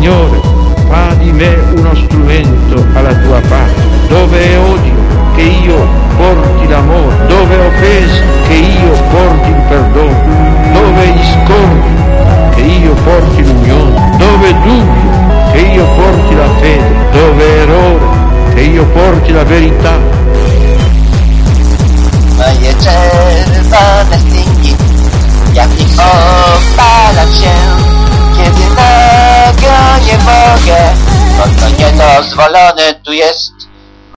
Signore, fa di me uno strumento alla tua parte, dove è odio, che io porti l'amore, dove è offesa, che io porti il perdono, dove è discordia, che io porti l'unione, dove è dubbio, che io porti la fede, dove è errore, che io porti la verità. rozwalone tu jest